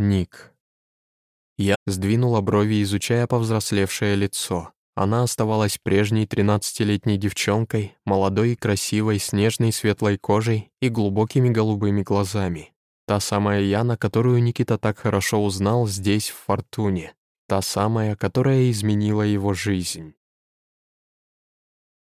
Ник. Я сдвинула брови, изучая повзрослевшее лицо. Она оставалась прежней тринадцатилетней девчонкой, молодой и красивой, с нежной светлой кожей и глубокими голубыми глазами. Та самая Яна, которую Никита так хорошо узнал здесь, в Фортуне. Та самая, которая изменила его жизнь.